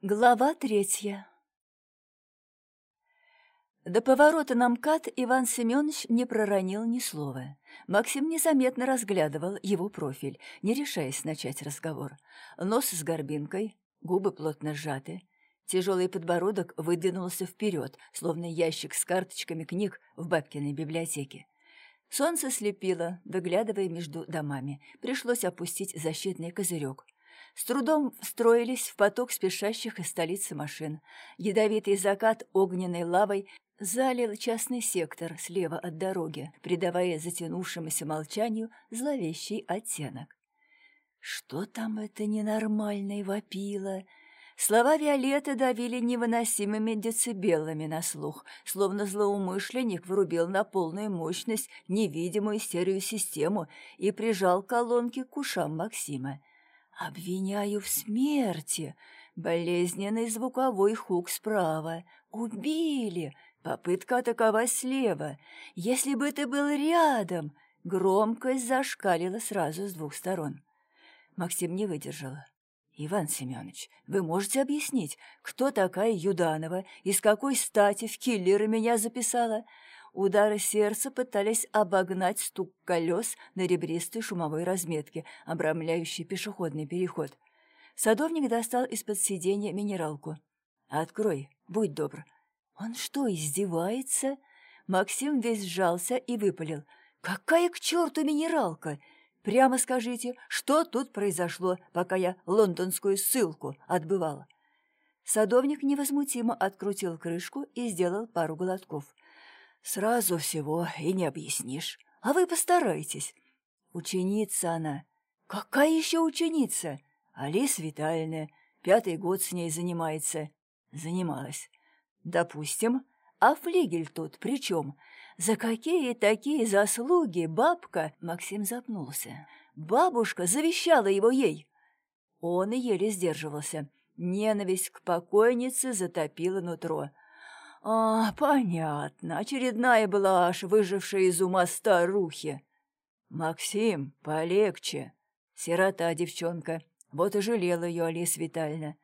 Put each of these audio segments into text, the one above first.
Глава третья До поворота на МКАД Иван Семенович не проронил ни слова. Максим незаметно разглядывал его профиль, не решаясь начать разговор. Нос с горбинкой, губы плотно сжаты. Тяжелый подбородок выдвинулся вперед, словно ящик с карточками книг в бабкиной библиотеке. Солнце слепило, выглядывая между домами. Пришлось опустить защитный козырек — с трудом встроились в поток спешащих из столицы машин. Ядовитый закат огненной лавой залил частный сектор слева от дороги, придавая затянувшемуся молчанию зловещий оттенок. «Что там это ненормальное вопило?» Слова Виолетты давили невыносимыми децибелами на слух, словно злоумышленник врубил на полную мощность невидимую стереосистему и прижал колонки к ушам Максима. Обвиняю в смерти. Болезненный звуковой хук справа. Убили. Попытка атаковать слева. Если бы ты был рядом. Громкость зашкалила сразу с двух сторон. Максим не выдержал. «Иван Семенович, вы можете объяснить, кто такая Юданова и с какой стати в киллеры меня записала? Удары сердца пытались обогнать стук колес на ребристой шумовой разметке, обрамляющей пешеходный переход. Садовник достал из-под сиденья минералку. «Открой, будь добр». «Он что, издевается?» Максим весь сжался и выпалил. «Какая к черту минералка? Прямо скажите, что тут произошло, пока я лондонскую ссылку отбывала?» Садовник невозмутимо открутил крышку и сделал пару глотков. Сразу всего и не объяснишь. А вы постарайтесь. Ученица она. Какая еще ученица? Алис Витальевна. Пятый год с ней занимается. Занималась. Допустим. А флигель тут при чем? За какие такие заслуги бабка... Максим запнулся. Бабушка завещала его ей. Он еле сдерживался. Ненависть к покойнице затопила нутро. «А, понятно. Очередная блажь, выжившая из ума старухи. Максим, полегче. Сирота девчонка. Вот и жалела ее Алиса Витальевна.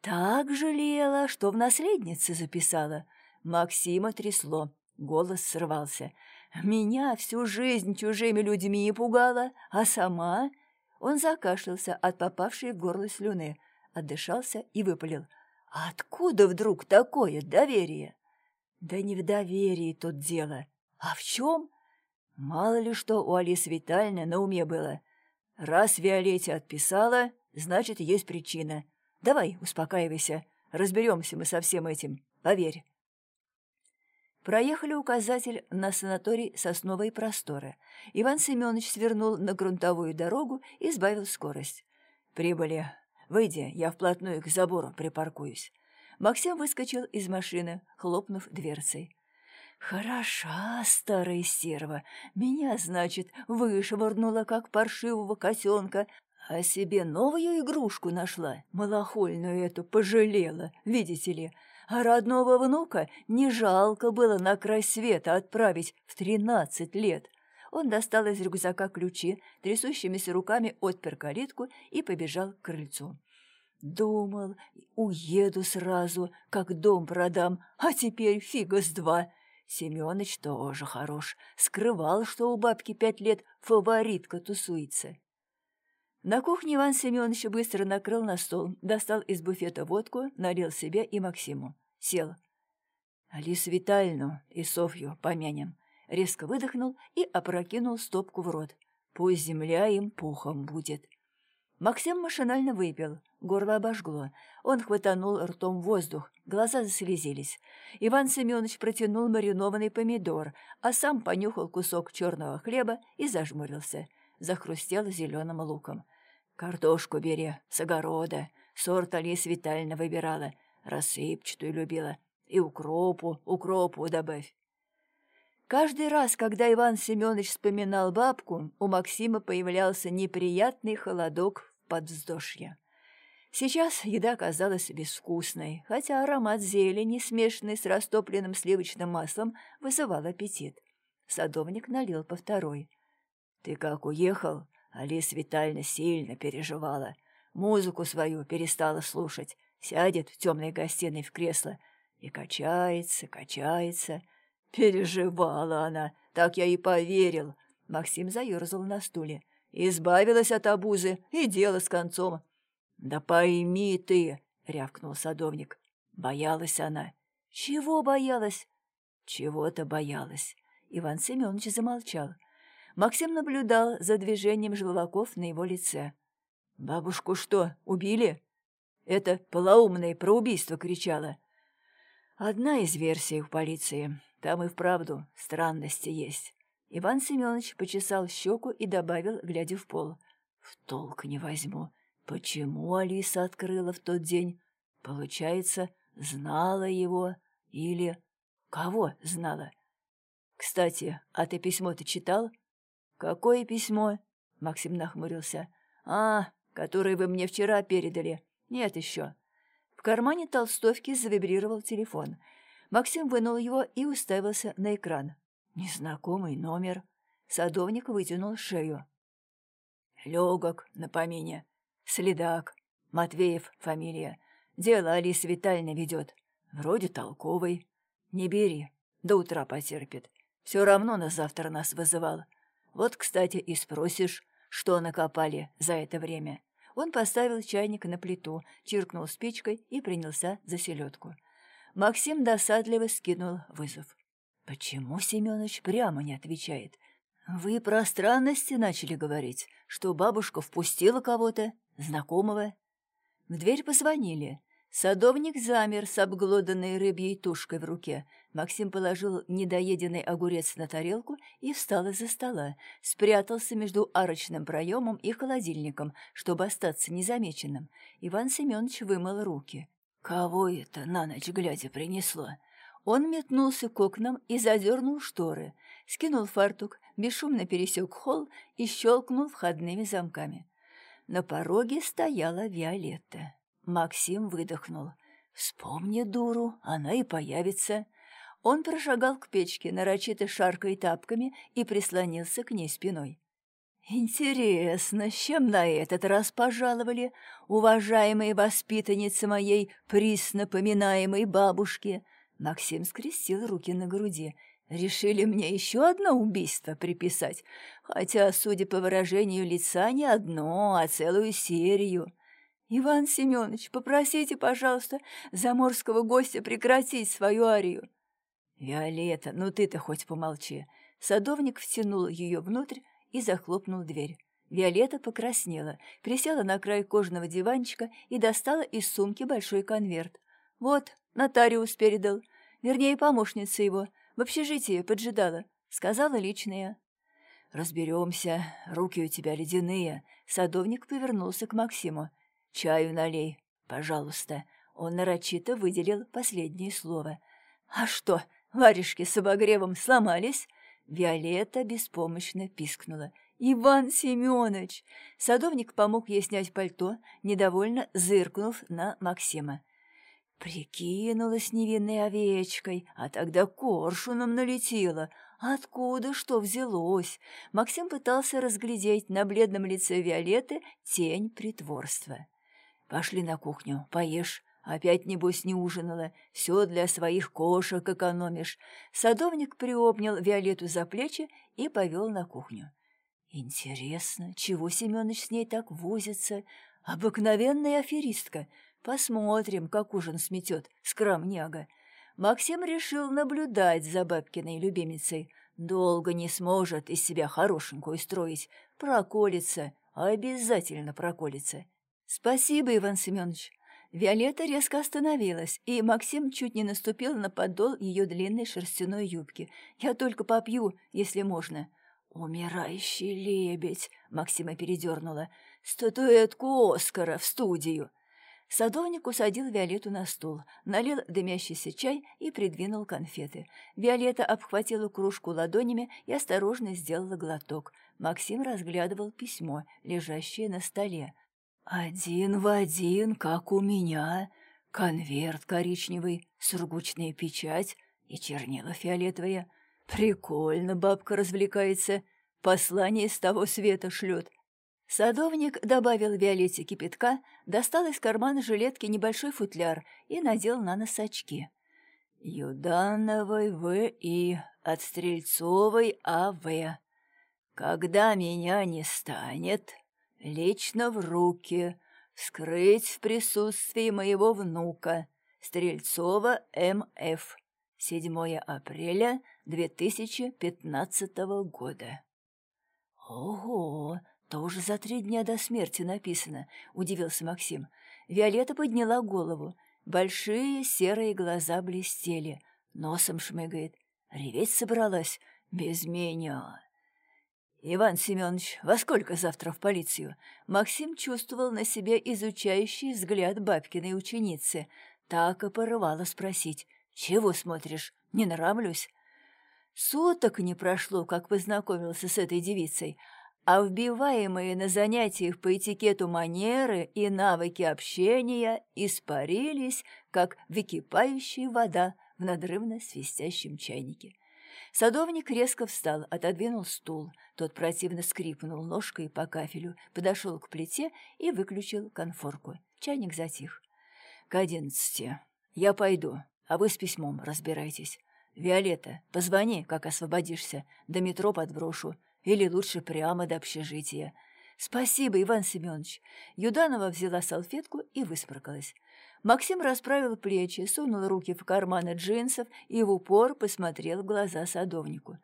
Так жалела, что в наследнице записала. Максима трясло, голос срывался. Меня всю жизнь чужими людьми пугала, а сама... Он закашлялся от попавшей в горло слюны, отдышался и выпалил — откуда вдруг такое доверие? Да не в доверии тут дело. А в чем? Мало ли что у Алисы Витальевны на уме было. Раз Виолетте отписала, значит, есть причина. Давай, успокаивайся. Разберемся мы со всем этим, поверь. Проехали указатель на санаторий «Сосновые просторы». Иван Семенович свернул на грунтовую дорогу и сбавил скорость. Прибыли. Выйди, я вплотную к забору припаркуюсь». Максим выскочил из машины, хлопнув дверцей. «Хороша старая стерва. Меня, значит, вышвырнула, как паршивого котенка, а себе новую игрушку нашла, малохольную эту, пожалела, видите ли. А родного внука не жалко было на край света отправить в тринадцать лет. Он достал из рюкзака ключи, трясущимися руками отпер калитку и побежал к крыльцу. Думал, уеду сразу, как дом продам, а теперь фига с два. Семёныч тоже хорош, скрывал, что у бабки пять лет фаворитка тусуется. На кухне Иван Семенович быстро накрыл на стол, достал из буфета водку, налил себе и Максиму. Сел. Алису Витальевну и Софью помянем резко выдохнул и опрокинул стопку в рот. Пусть земля им пухом будет. Максим машинально выпил, горло обожгло. Он хватанул ртом воздух, глаза заслезились. Иван Семенович протянул маринованный помидор, а сам понюхал кусок черного хлеба и зажмурился. Захрустел зеленым луком. «Картошку бери, с огорода. Сорт Алис Витальевна выбирала, рассыпчатую любила. И укропу, укропу добавь. Каждый раз, когда Иван Семенович вспоминал бабку, у Максима появлялся неприятный холодок в подвздошье. Сейчас еда казалась безвкусной, хотя аромат зелени, смешанный с растопленным сливочным маслом, вызывал аппетит. Садовник налил по второй. «Ты как уехал?» Алис Витальевна сильно переживала. Музыку свою перестала слушать. Сядет в темной гостиной в кресло и качается, качается. Переживала она, так я и поверил. Максим заерзал на стуле. Избавилась от обузы, и дело с концом. «Да пойми ты!» — рявкнул садовник. Боялась она. «Чего боялась?» «Чего-то боялась». Иван Семенович замолчал. Максим наблюдал за движением желваков на его лице. «Бабушку что, убили?» Это полоумная про убийство кричала. Одна из версий у полиции. Там и вправду странности есть. Иван Семенович почесал щеку и добавил, глядя в пол. В толк не возьму. Почему Алиса открыла в тот день? Получается, знала его или... Кого знала? Кстати, а ты письмо-то читал? Какое письмо? Максим нахмурился. А, которое вы мне вчера передали. Нет еще. В кармане толстовки завибрировал телефон. Максим вынул его и уставился на экран. Незнакомый номер. Садовник вытянул шею. Легок на помине. Следак. Матвеев фамилия. Дело Алиса Витальевна ведет. Вроде толковый. Не бери. До утра потерпит. Все равно на завтра нас вызывал. Вот, кстати, и спросишь, что накопали за это время. Он поставил чайник на плиту, чиркнул спичкой и принялся за селедку. Максим досадливо скинул вызов. «Почему Семёныч прямо не отвечает? Вы про странности начали говорить, что бабушка впустила кого-то, знакомого?» В дверь позвонили. Садовник замер с обглоданной рыбьей тушкой в руке. Максим положил недоеденный огурец на тарелку и встал из-за стола, спрятался между арочным проемом и холодильником, чтобы остаться незамеченным. Иван Семенович вымыл руки. «Кого это на ночь глядя принесло?» Он метнулся к окнам и задернул шторы, скинул фартук, бесшумно пересек холл и щелкнул входными замками. На пороге стояла Виолетта. Максим выдохнул. «Вспомни дуру, она и появится». Он прошагал к печке, нарочито шаркой тапками, и прислонился к ней спиной. «Интересно, с чем на этот раз пожаловали, уважаемые воспитанницы моей присно поминаемой бабушки?» Максим скрестил руки на груди. «Решили мне еще одно убийство приписать, хотя, судя по выражению лица, не одно, а целую серию». «Иван Семенович, попросите, пожалуйста, заморского гостя прекратить свою арию». «Виолетта, ну ты-то хоть помолчи». Садовник втянул ее внутрь и захлопнул дверь. Виолетта покраснела, присела на край кожаного диванчика и достала из сумки большой конверт. «Вот, нотариус передал, вернее, помощница его, в общежитии поджидала, сказала личная». «Разберемся, руки у тебя ледяные». Садовник повернулся к Максиму. «Чаю налей, пожалуйста». Он нарочито выделил последнее слово. «А что, варежки с обогревом сломались?» Виолетта беспомощно пискнула. «Иван Семенович!» Садовник помог ей снять пальто, недовольно зыркнув на Максима. Прикинулась невинной овечкой, а тогда коршуном налетела. Откуда что взялось? Максим пытался разглядеть на бледном лице Виолетты тень притворства. Пошли на кухню, поешь. Опять, небось, не ужинала. Все для своих кошек экономишь. Садовник приобнял Виолетту за плечи и повел на кухню. Интересно, чего Семенович с ней так возится? Обыкновенная аферистка. Посмотрим, как ужин сметет, скромняга. Максим решил наблюдать за бабкиной любимицей. Долго не сможет из себя хорошенькую строить. Проколется, обязательно проколется. «Спасибо, Иван Семенович». Виолетта резко остановилась, и Максим чуть не наступил на подол ее длинной шерстяной юбки. «Я только попью, если можно». «Умирающий лебедь!» — Максима передернула. «Статуэтку Оскара в студию!» Садовник усадил Виолетту на стул, налил дымящийся чай и придвинул конфеты. Виолетта обхватила кружку ладонями и осторожно сделала глоток. Максим разглядывал письмо, лежащее на столе. «Один в один, как у меня. Конверт коричневый, сургучная печать и чернила фиолетовые. Прикольно бабка развлекается, послание с того света шлет. Садовник добавил Виолетте кипятка, достал из кармана жилетки небольшой футляр и надел на нос очки. «Юдановой В.И. от Стрельцовой А.В. Когда меня не станет, лично в руки, вскрыть в присутствии моего внука, Стрельцова М.Ф. 7 апреля 2015 года. «Ого, тоже за три дня до смерти написано», — удивился Максим. Виолетта подняла голову. Большие серые глаза блестели. Носом шмыгает. Реветь собралась. Без меня. «Иван Семенович, во сколько завтра в полицию?» Максим чувствовал на себе изучающий взгляд бабкиной ученицы. Так и порывало спросить. «Чего смотришь? Не нравлюсь?» Суток не прошло, как познакомился с этой девицей, а вбиваемые на занятиях по этикету манеры и навыки общения испарились, как выкипающая вода в надрывно свистящем чайнике. Садовник резко встал, отодвинул стул. Тот противно скрипнул ножкой по кафелю, подошел к плите и выключил конфорку. Чайник затих. «К одиннадцати. Я пойду, а вы с письмом разбирайтесь. Виолетта, позвони, как освободишься, до метро подброшу, или лучше прямо до общежития». «Спасибо, Иван Семенович». Юданова взяла салфетку и высморкалась. Максим расправил плечи, сунул руки в карманы джинсов и в упор посмотрел в глаза садовнику.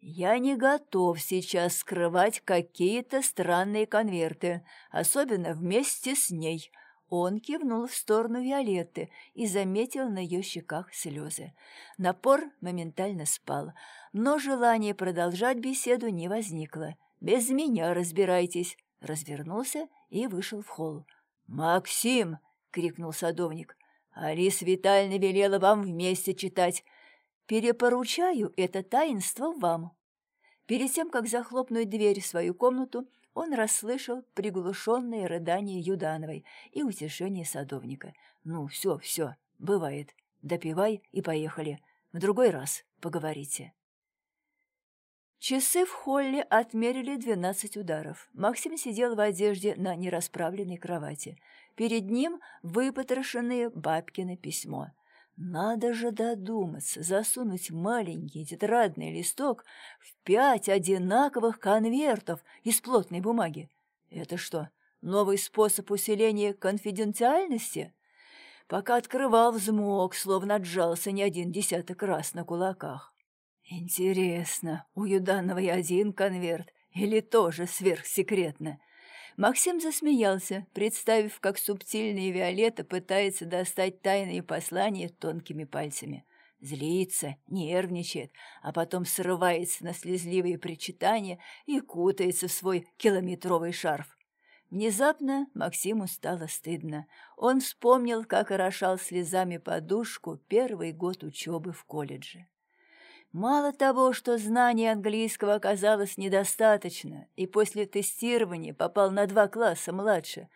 «Я не готов сейчас скрывать какие-то странные конверты, особенно вместе с ней». Он кивнул в сторону Виолетты и заметил на ее щеках слезы. Напор моментально спал, но желание продолжать беседу не возникло. «Без меня разбирайтесь!» Развернулся и вышел в холл. «Максим!» — крикнул садовник. «Алис Витальевна велела вам вместе читать. Перепоручаю это таинство вам». Перед тем, как захлопнуть дверь в свою комнату, он расслышал приглушенные рыдания Юдановой и утешение садовника. «Ну, все, все, бывает. Допивай и поехали. В другой раз поговорите». Часы в холле отмерили двенадцать ударов. Максим сидел в одежде на нерасправленной кровати. Перед ним выпотрошенное бабкино письмо. Надо же додуматься засунуть маленький тетрадный листок в пять одинаковых конвертов из плотной бумаги. Это что, новый способ усиления конфиденциальности? Пока открывал, взмок, словно отжался не один десяток раз на кулаках. Интересно, у Юданова один конверт или тоже сверхсекретно? Максим засмеялся, представив, как субтильная Виолетта пытается достать тайные послания тонкими пальцами. Злится, нервничает, а потом срывается на слезливые причитания и кутается в свой километровый шарф. Внезапно Максиму стало стыдно. Он вспомнил, как орошал слезами подушку первый год учебы в колледже. Мало того, что знания английского оказалось недостаточно, и после тестирования попал на два класса младше,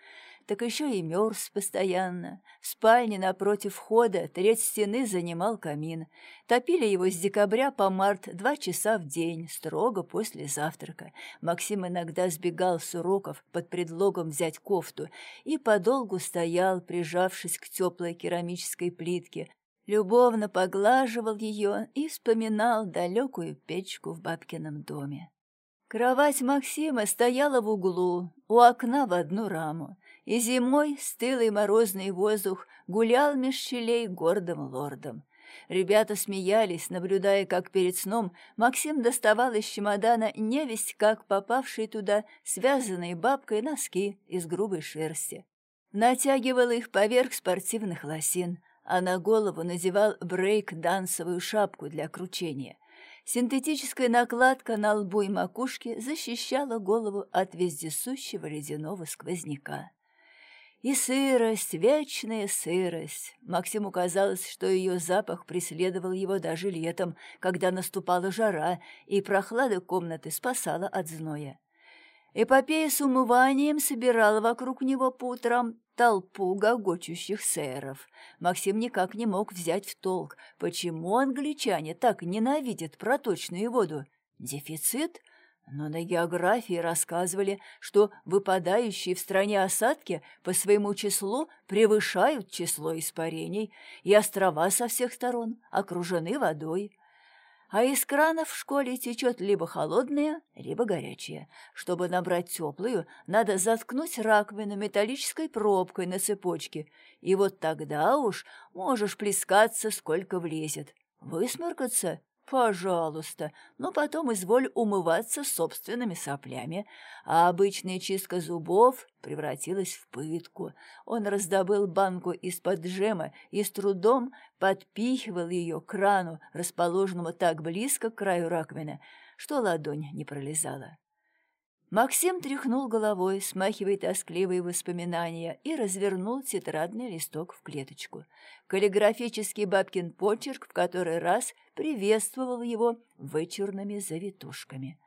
так еще и мерз постоянно. В спальне напротив входа треть стены занимал камин. Топили его с декабря по март два часа в день, строго после завтрака. Максим иногда сбегал с уроков под предлогом взять кофту и подолгу стоял, прижавшись к теплой керамической плитке, любовно поглаживал ее и вспоминал далекую печку в бабкином доме. Кровать Максима стояла в углу, у окна в одну раму, и зимой стылый морозный воздух гулял меж щелей гордым лордом. Ребята смеялись, наблюдая, как перед сном Максим доставал из чемодана невесть, как попавшие туда связанные бабкой носки из грубой шерсти. Натягивал их поверх спортивных лосин, а на голову надевал брейк-дансовую шапку для кручения. Синтетическая накладка на лбу и макушке защищала голову от вездесущего ледяного сквозняка. И сырость, вечная сырость. Максиму казалось, что ее запах преследовал его даже летом, когда наступала жара, и прохлада комнаты спасала от зноя. Эпопея с умыванием собирала вокруг него по утрам толпу гогочущих сэров. Максим никак не мог взять в толк, почему англичане так ненавидят проточную воду. Дефицит? Но на географии рассказывали, что выпадающие в стране осадки по своему числу превышают число испарений, и острова со всех сторон окружены водой. А из кранов в школе течет либо холодная, либо горячая. Чтобы набрать теплую, надо заткнуть раковину металлической пробкой на цепочке, и вот тогда уж можешь плескаться, сколько влезет. Высморкаться Пожалуйста, но потом изволь умываться собственными соплями, а обычная чистка зубов превратилась в пытку. Он раздобыл банку из-под джема и с трудом подпихивал ее к крану, расположенному так близко к краю раковины, что ладонь не пролезала. Максим тряхнул головой, смахивая тоскливые воспоминания, и развернул тетрадный листок в клеточку. Каллиграфический бабкин почерк в который раз приветствовал его вычурными завитушками.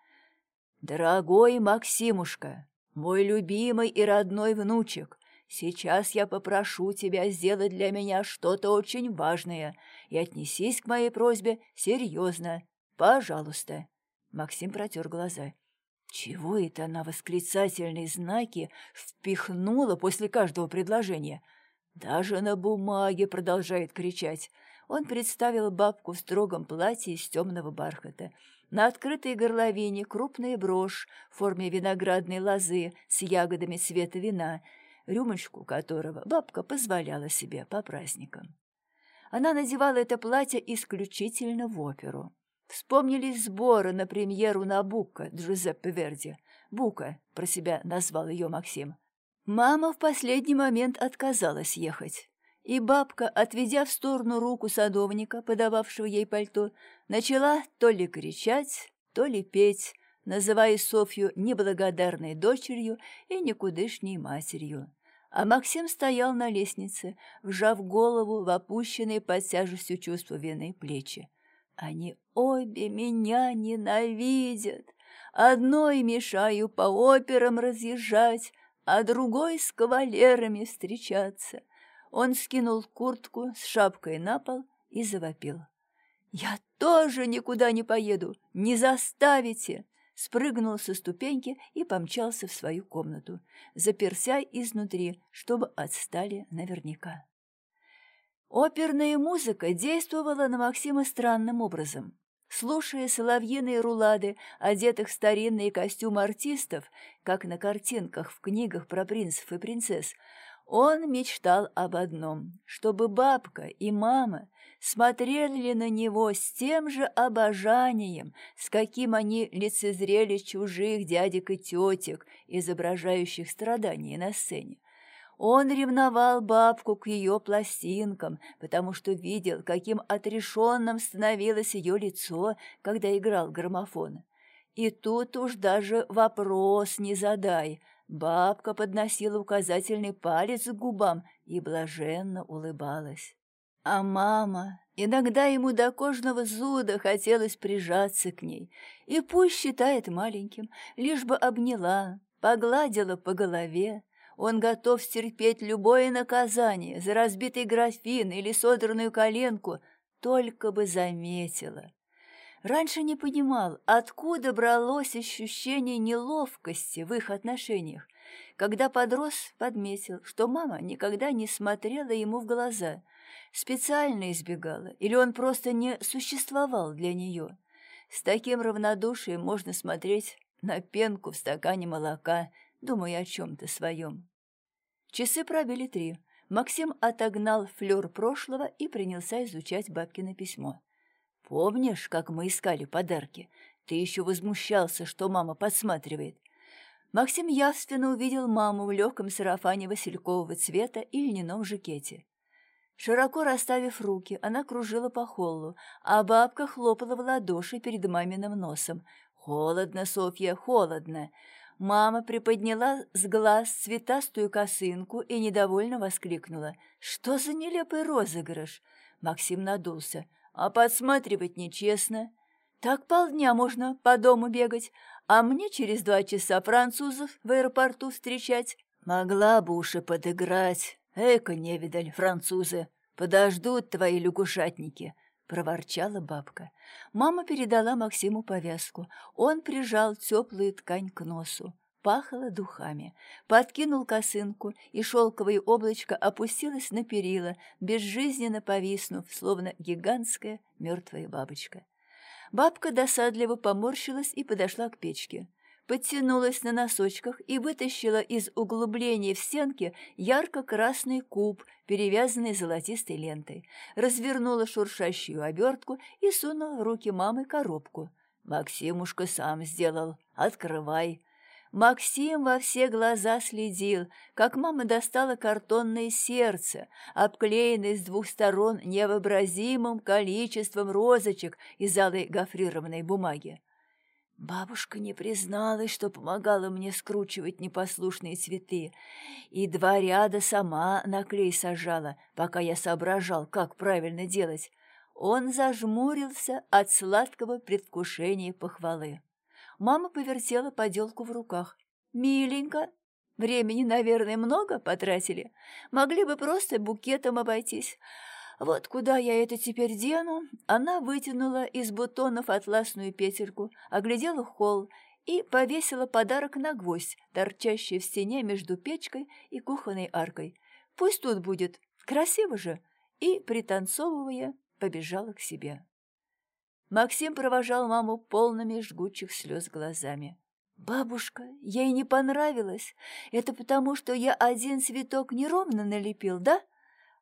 «Дорогой Максимушка, мой любимый и родной внучек, сейчас я попрошу тебя сделать для меня что-то очень важное и отнесись к моей просьбе серьезно. Пожалуйста». Максим протер глаза. Чего это она восклицательные знаки впихнула после каждого предложения? Даже на бумаге продолжает кричать. Он представил бабку в строгом платье из темного бархата. На открытой горловине крупная брошь в форме виноградной лозы с ягодами цвета вина, рюмочку которого бабка позволяла себе по праздникам. Она надевала это платье исключительно в оперу. Вспомнились сборы на премьеру Набука Джузеппе Верди. «Бука», — про себя назвал ее Максим. Мама в последний момент отказалась ехать. И бабка, отведя в сторону руку садовника, подававшего ей пальто, начала то ли кричать, то ли петь, называя Софью неблагодарной дочерью и никудышней матерью. А Максим стоял на лестнице, вжав голову в опущенные под тяжестью чувства вины плечи. Они обе меня ненавидят. Одной мешаю по операм разъезжать, а другой с кавалерами встречаться. Он скинул куртку с шапкой на пол и завопил. «Я тоже никуда не поеду, не заставите!» Спрыгнул со ступеньки и помчался в свою комнату, заперся изнутри, чтобы отстали наверняка. Оперная музыка действовала на Максима странным образом. Слушая соловьиные рулады, одетых в старинные костюмы артистов, как на картинках в книгах про принцев и принцесс, он мечтал об одном, чтобы бабка и мама смотрели на него с тем же обожанием, с каким они лицезрели чужих дядек и тетек, изображающих страдания на сцене. Он ревновал бабку к ее пластинкам, потому что видел, каким отрешенным становилось ее лицо, когда играл граммофон. И тут уж даже вопрос не задай. Бабка подносила указательный палец к губам и блаженно улыбалась. А мама... Иногда ему до кожного зуда хотелось прижаться к ней, и пусть считает маленьким, лишь бы обняла, погладила по голове, он готов стерпеть любое наказание за разбитый графин или содранную коленку, только бы заметила. Раньше не понимал, откуда бралось ощущение неловкости в их отношениях. Когда подрос, подметил, что мама никогда не смотрела ему в глаза, специально избегала, или он просто не существовал для нее. С таким равнодушием можно смотреть на пенку в стакане молока, думая о чем-то своем. Часы пробили три. Максим отогнал флёр прошлого и принялся изучать бабкино письмо. «Помнишь, как мы искали подарки? Ты еще возмущался, что мама подсматривает». Максим явственно увидел маму в легком сарафане василькового цвета и льняном жакете. Широко расставив руки, она кружила по холлу, а бабка хлопала в ладоши перед маминым носом. «Холодно, Софья, холодно!» Мама приподняла с глаз цветастую косынку и недовольно воскликнула. «Что за нелепый розыгрыш?» Максим надулся. «А подсматривать нечестно. Так полдня можно по дому бегать, а мне через два часа французов в аэропорту встречать. Могла бы уж подыграть. Эко невидаль, французы. Подождут твои лягушатники. — проворчала бабка. Мама передала Максиму повязку. Он прижал теплую ткань к носу. Пахло духами. Подкинул косынку, и шелковое облачко опустилось на перила, безжизненно повиснув, словно гигантская мертвая бабочка. Бабка досадливо поморщилась и подошла к печке подтянулась на носочках и вытащила из углубления в стенке ярко-красный куб, перевязанный золотистой лентой, развернула шуршащую обертку и сунула в руки мамы коробку. «Максимушка сам сделал. Открывай». Максим во все глаза следил, как мама достала картонное сердце, обклеенное с двух сторон невообразимым количеством розочек из алой гофрированной бумаги. Бабушка не призналась, что помогала мне скручивать непослушные цветы, и два ряда сама на клей сажала, пока я соображал, как правильно делать. Он зажмурился от сладкого предвкушения похвалы. Мама повертела поделку в руках. «Миленько, времени, наверное, много потратили. Могли бы просто букетом обойтись. Вот куда я это теперь дену? Она вытянула из бутонов атласную петельку, оглядела холл и повесила подарок на гвоздь, торчащий в стене между печкой и кухонной аркой. Пусть тут будет, красиво же, и, пританцовывая, побежала к себе. Максим провожал маму полными жгучих слез глазами. «Бабушка, ей не понравилось. Это потому, что я один цветок неровно налепил, да?»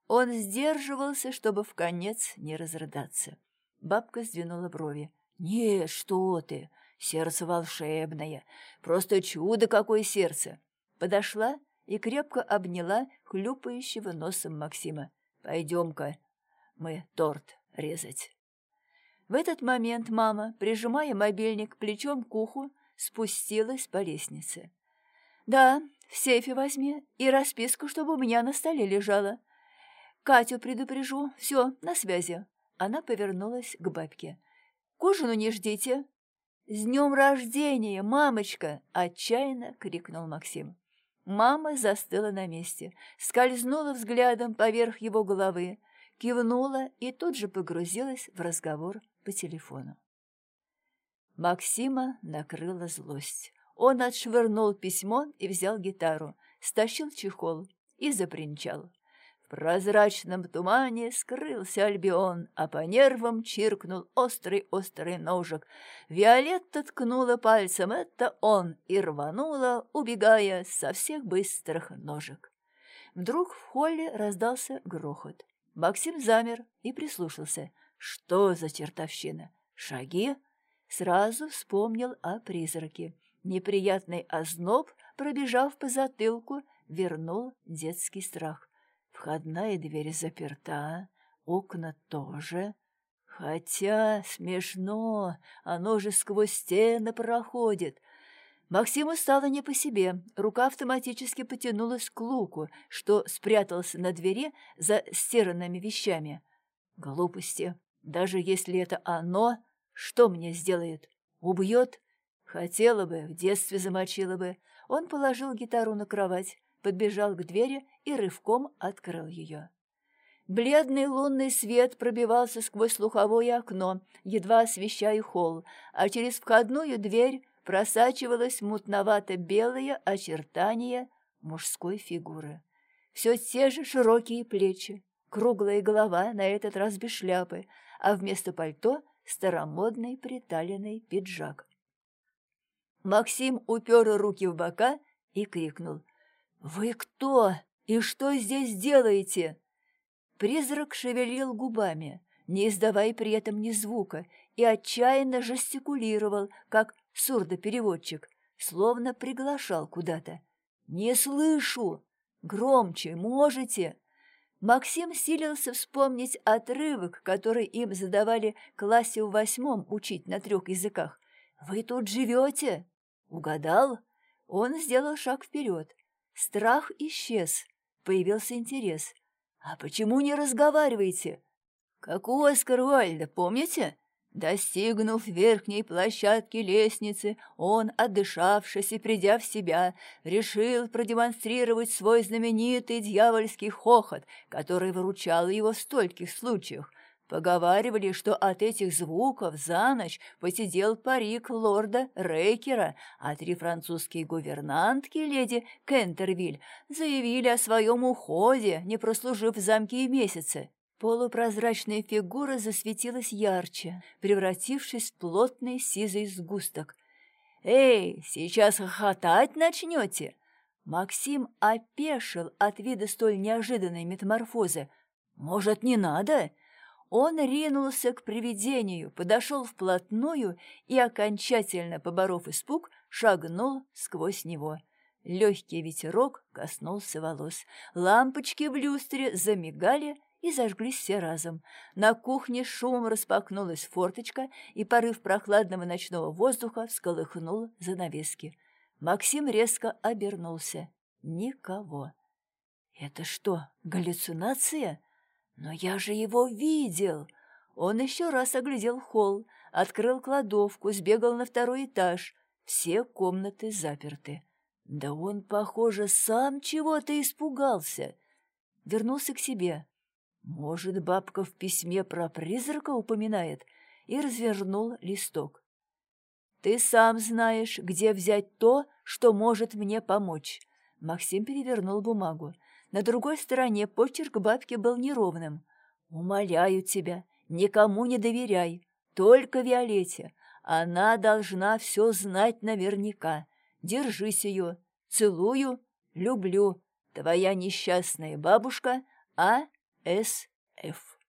Он сдерживался, чтобы в конец не разрыдаться. Бабка сдвинула брови. «Нет, что ты! Сердце волшебное! Просто чудо какое сердце!» Подошла и крепко обняла хлюпающего носом Максима. «Пойдем-ка, мы торт резать». В этот момент мама, прижимая мобильник плечом к уху, спустилась по лестнице. «Да, в сейфе возьми и расписку, чтобы у меня на столе лежала. Катю предупрежу. Все, на связи». Она повернулась к бабке. «К ужину не ждите». «С днем рождения, мамочка!» — отчаянно крикнул Максим. Мама застыла на месте, скользнула взглядом поверх его головы, кивнула и тут же погрузилась в разговор по телефону. Максима накрыла злость. Он отшвырнул письмо и взял гитару, стащил чехол и запринчал. В прозрачном тумане скрылся Альбион, а по нервам чиркнул острый-острый ножик. Виолетта ткнула пальцем «это он» и рванула, убегая со всех быстрых ножек. Вдруг в холле раздался грохот. Максим замер и прислушался. Что за чертовщина? Шаги? Сразу вспомнил о призраке. Неприятный озноб, пробежав по затылку, вернул детский страх. Входная дверь заперта, окна тоже. Хотя смешно, оно же сквозь стены проходит. Максиму стало не по себе. Рука автоматически потянулась к луку, что спрятался на двери за стиранными вещами. Глупости. Даже если это оно, что мне сделает? Убьет? Хотела бы, в детстве замочила бы. Он положил гитару на кровать, подбежал к двери и рывком открыл ее. Бледный лунный свет пробивался сквозь слуховое окно, едва освещая холл, а через входную дверь просачивалось мутновато-белое очертание мужской фигуры. Все те же широкие плечи, круглая голова, на этот раз без шляпы, а вместо пальто старомодный приталенный пиджак. Максим упер руки в бока и крикнул — «Вы кто и что здесь делаете?» Призрак шевелил губами, не издавая при этом ни звука, и отчаянно жестикулировал, как сурдопереводчик, словно приглашал куда-то. «Не слышу! Громче можете!» Максим силился вспомнить отрывок, который им задавали классе в восьмом учить на трех языках. «Вы тут живете?» «Угадал?» Он сделал шаг вперед. Страх исчез, появился интерес. «А почему не разговариваете?» «Как у Оскар Уальда, помните?» Достигнув верхней площадки лестницы, он, отдышавшись и придя в себя, решил продемонстрировать свой знаменитый дьявольский хохот, который выручал его в стольких случаях. Поговаривали, что от этих звуков за ночь посидел парик лорда Рейкера, а три французские гувернантки, леди Кентервиль, заявили о своем уходе, не прослужив в замке и месяце. Полупрозрачная фигура засветилась ярче, превратившись в плотный сизый сгусток. «Эй, сейчас хохотать начнете?» Максим опешил от вида столь неожиданной метаморфозы. «Может, не надо?» Он ринулся к привидению, подошел вплотную и, окончательно поборов испуг, шагнул сквозь него. Легкий ветерок коснулся волос. Лампочки в люстре замигали и зажглись все разом. На кухне шумом распахнулась форточка, и порыв прохладного ночного воздуха всколыхнул занавески. Максим резко обернулся. Никого. «Это что, галлюцинация?» «Но я же его видел!» Он еще раз оглядел холл, открыл кладовку, сбегал на второй этаж. Все комнаты заперты. Да он, похоже, сам чего-то испугался. Вернулся к себе. Может, бабка в письме про призрака упоминает? И развернул листок. «Ты сам знаешь, где взять то, что может мне помочь». Максим перевернул бумагу. На другой стороне почерк бабки был неровным. «Умоляю тебя, никому не доверяй, только Виолетте. Она должна все знать наверняка. Держись ее. Целую, люблю. Твоя несчастная бабушка А.С.Ф.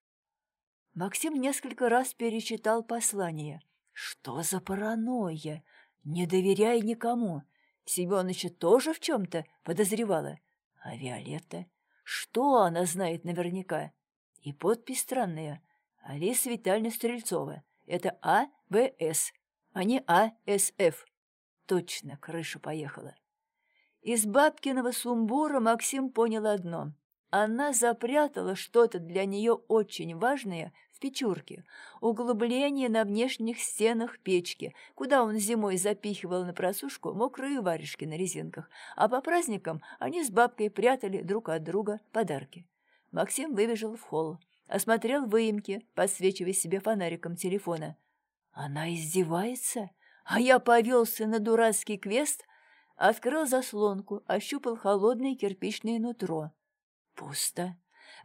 Максим несколько раз перечитал послание. Что за паранойя? Не доверяй никому. Семёныча тоже в чем-то подозревала. А Виолетта? Что она знает наверняка? И подпись странная. Алиса Витальевна Стрельцова. Это А.В.С., а не А.С.Ф. Точно, крыша поехала. Из бабкиного сумбура Максим понял одно. Она запрятала что-то для нее очень важное в печурке, углубление на внешних стенах печки, куда он зимой запихивал на просушку мокрые варежки на резинках, а по праздникам они с бабкой прятали друг от друга подарки. Максим выбежал в холл, осмотрел выемки, подсвечивая себе фонариком телефона. Она издевается? А я повелся на дурацкий квест, открыл заслонку, ощупал холодное кирпичное нутро. Пусто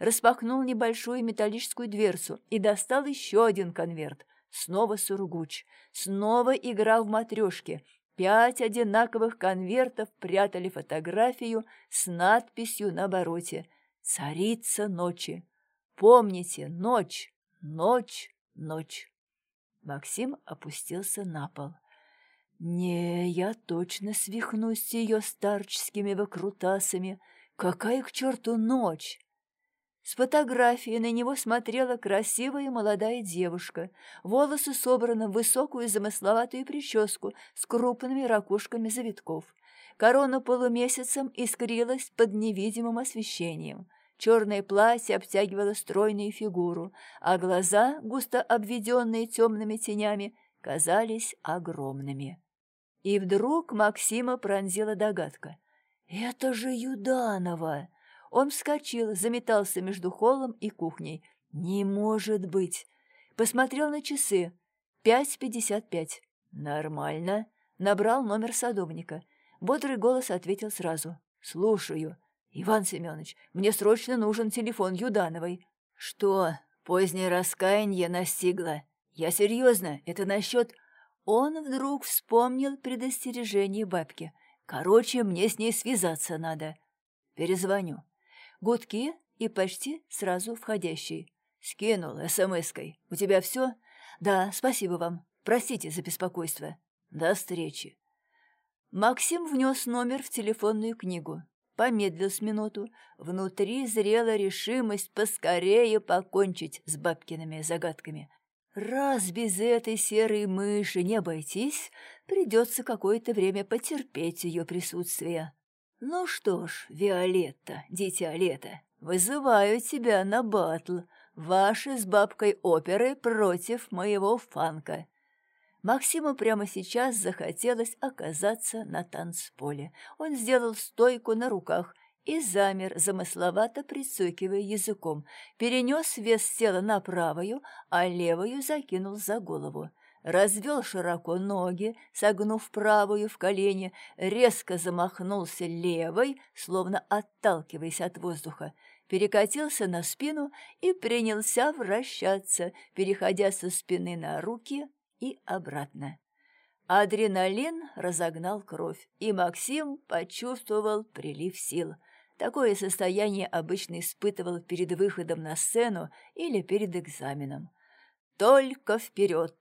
распахнул небольшую металлическую дверцу и достал еще один конверт. Снова Сургуч, снова игра в матрешки. Пять одинаковых конвертов прятали фотографию с надписью на обороте «Царица ночи». Помните, ночь, ночь, ночь. Максим опустился на пол. «Не, я точно свихнусь с ее старческими выкрутасами. Какая к черту ночь? С фотографии на него смотрела красивая молодая девушка. Волосы собраны в высокую замысловатую прическу с крупными ракушками завитков. Корона полумесяцем искрилась под невидимым освещением. Черное платье обтягивало стройную фигуру, а глаза, густо обведенные темными тенями, казались огромными. И вдруг Максима пронзила догадка. «Это же Юданова!» Он вскочил, заметался между холлом и кухней. «Не может быть!» Посмотрел на часы. «Пять пятьдесят пять». «Нормально». Набрал номер садовника. Бодрый голос ответил сразу. «Слушаю. Иван Семенович, мне срочно нужен телефон Юдановой». «Что? Позднее раскаяние настигло. Я серьезно, это насчет...» Он вдруг вспомнил предостережение бабки. «Короче, мне с ней связаться надо. Перезвоню». Гудки и почти сразу входящий. «Скинул смс-кой. У тебя все?» «Да, спасибо вам. Простите за беспокойство. До встречи». Максим внес номер в телефонную книгу. Помедлил с минуту. Внутри зрела решимость поскорее покончить с бабкиными загадками. Раз без этой серой мыши не обойтись, придется какое-то время потерпеть ее присутствие. «Ну что ж, Виолетта, дитя лета, вызываю тебя на батл. Ваши с бабкой оперы против моего фанка». Максиму прямо сейчас захотелось оказаться на танцполе. Он сделал стойку на руках и замер, замысловато прицокивая языком, перенес вес тела на правую, а левую закинул за голову. Развел широко ноги, согнув правую в колени, резко замахнулся левой, словно отталкиваясь от воздуха, перекатился на спину и принялся вращаться, переходя со спины на руки и обратно. Адреналин разогнал кровь, и Максим почувствовал прилив сил – Такое состояние обычно испытывал перед выходом на сцену или перед экзаменом. Только вперед!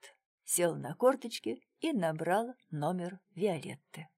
Сел на корточки и набрал номер Виолетты.